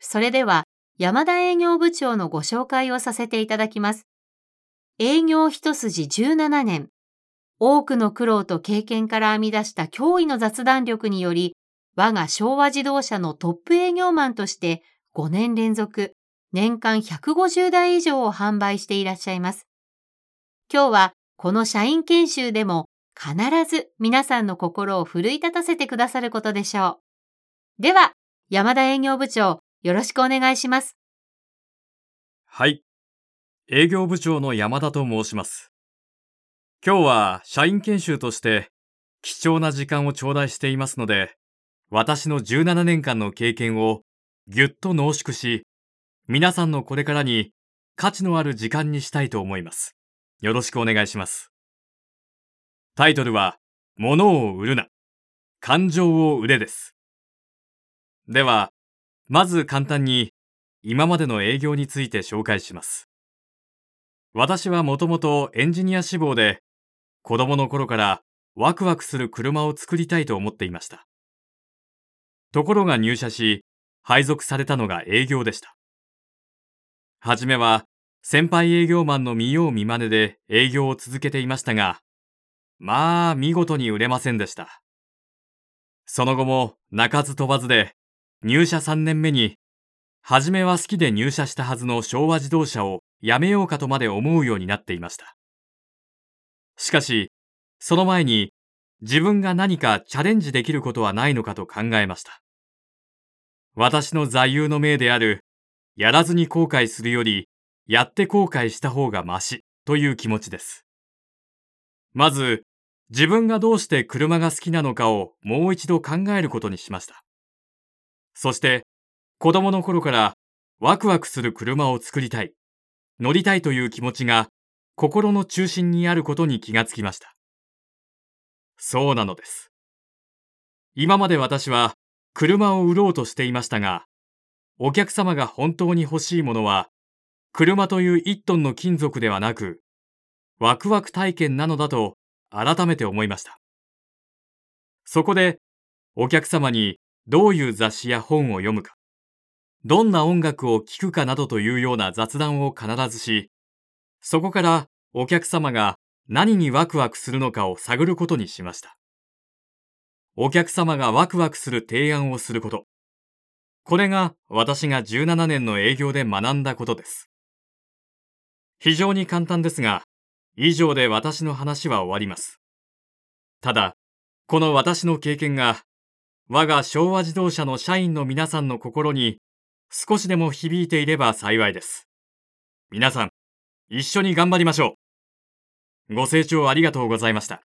それでは山田営業部長のご紹介をさせていただきます。営業一筋17年、多くの苦労と経験から編み出した驚異の雑談力により、我が昭和自動車のトップ営業マンとして5年連続年間150台以上を販売していらっしゃいます。今日はこの社員研修でも必ず皆さんの心を奮い立たせてくださることでしょう。では、山田営業部長、よろしくお願いします。はい。営業部長の山田と申します。今日は社員研修として貴重な時間を頂戴していますので、私の17年間の経験をぎゅっと濃縮し、皆さんのこれからに価値のある時間にしたいと思います。よろしくお願いします。タイトルは、物を売るな。感情を売れです。では、まず簡単に今までの営業について紹介します。私はもともとエンジニア志望で子供の頃からワクワクする車を作りたいと思っていました。ところが入社し、配属されたのが営業でした。はじめは先輩営業マンの見よう見まねで営業を続けていましたが、まあ見事に売れませんでした。その後も鳴かず飛ばずで入社3年目に、はじめは好きで入社したはずの昭和自動車をやめようかとまで思うようになっていました。しかし、その前に自分が何かチャレンジできることはないのかと考えました。私の座右の銘である、やらずに後悔するより、やって後悔した方がましという気持ちです。まず、自分がどうして車が好きなのかをもう一度考えることにしました。そして、子供の頃からワクワクする車を作りたい、乗りたいという気持ちが心の中心にあることに気がつきました。そうなのです。今まで私は車を売ろうとしていましたが、お客様が本当に欲しいものは、車という1トンの金属ではなく、ワクワク体験なのだと改めて思いました。そこで、お客様にどういう雑誌や本を読むか、どんな音楽を聴くかなどというような雑談を必ずし、そこからお客様が何にワクワクするのかを探ることにしました。お客様がワクワクする提案をすること。これが私が17年の営業で学んだことです。非常に簡単ですが、以上で私の話は終わります。ただ、この私の経験が、我が昭和自動車の社員の皆さんの心に少しでも響いていれば幸いです。皆さん、一緒に頑張りましょう。ご清聴ありがとうございました。